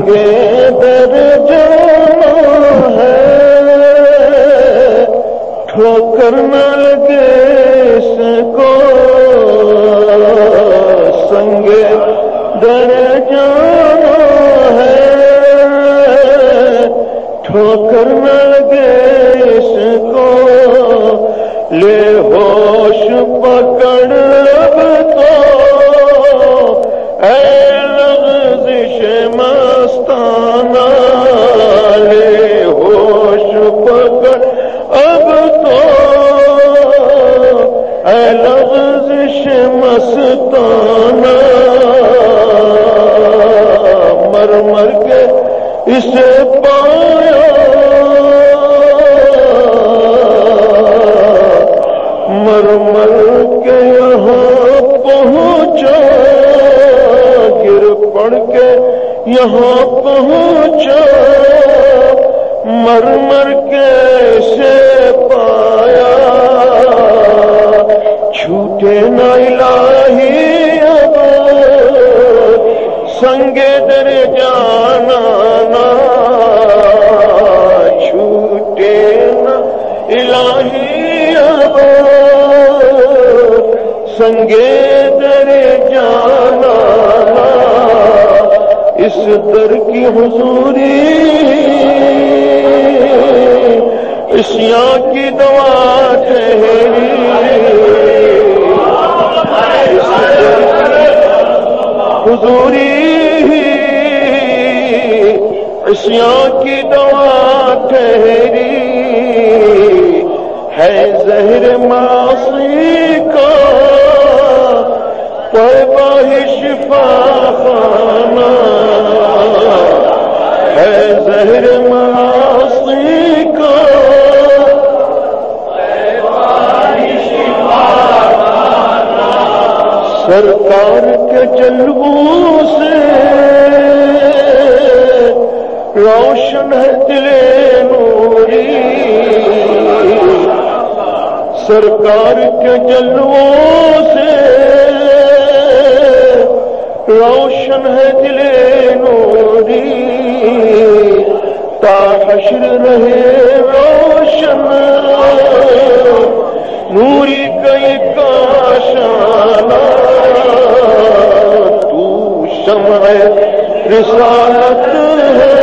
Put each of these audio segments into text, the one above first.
سنگے در جانا ہے۔ ٹھوکر نہ لگے اس کو سنگے۔ در جانا مستانہ مر مر کے اسے پایا یہاں پہنچا، مر مر کے پایا؟ چھوٹے نہ الہی اب، سنگے در جانا نا۔ چھوٹے نہ الہی اب، سنگے اس در کی حضوری اس یہاں کی دوا ٹھہری۔ اس در حضوری اسیاں کی دوا ٹھہری۔ ہے زہر معصی کا پہ شفا خانہ۔ زہر معصی کا سرکار کے جلووں سے روشن ہے دل نوری۔ سرکار کے جلووں سے روشن ہے دل نوری۔ حشر رہے روشن، نوری کئی کاشانہ تو شمع رسالت ہے،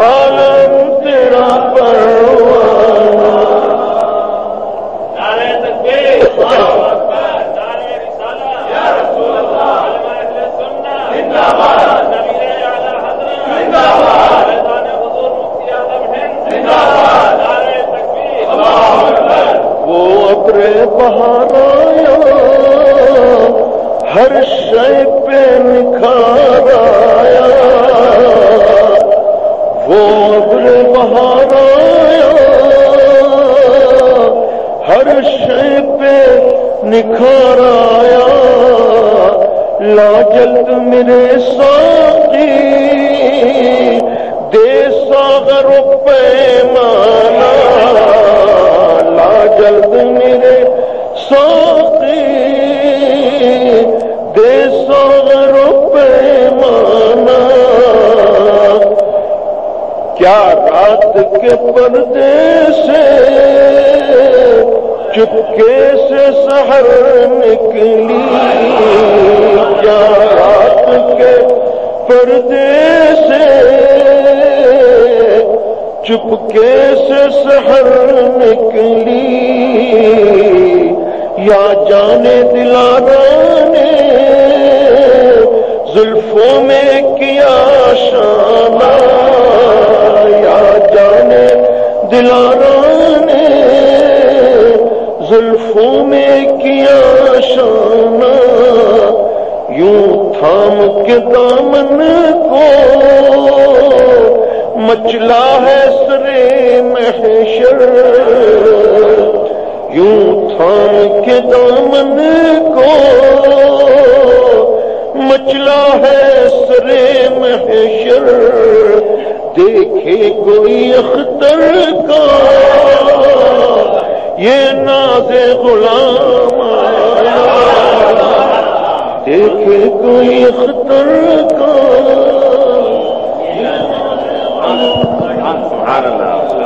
عالم تیرا پروانہ۔ نعرہ تکبیر بہار آیا ہر شے پہ نکھار آیا۔ وہ ابر بہار آیا۔ ہر شے پہ نکھار آیا۔ لا جلد میرے ساتھی دے ساگر پیمانا لا جلد کیا رات کے پردے سے چپکے سے سحر نکلی؟ کیا رات کے پردے سے چپکے سے سحر نکلی؟ یا جانے دلارا نے زلفوں میں کیا شانہ؟ یا جانے دلارا نے زلفوں میں کیا شانہ، یوں تھام کے دامن کو مچلا ہے سرے محشر۔ یوں تھام کے دامن کو مچلا ہے سرے محشر۔ دیکھے کوئی اختر کا۔ یہ ناز غلام دیکھے کوئی اختر کو سبحان اللہ۔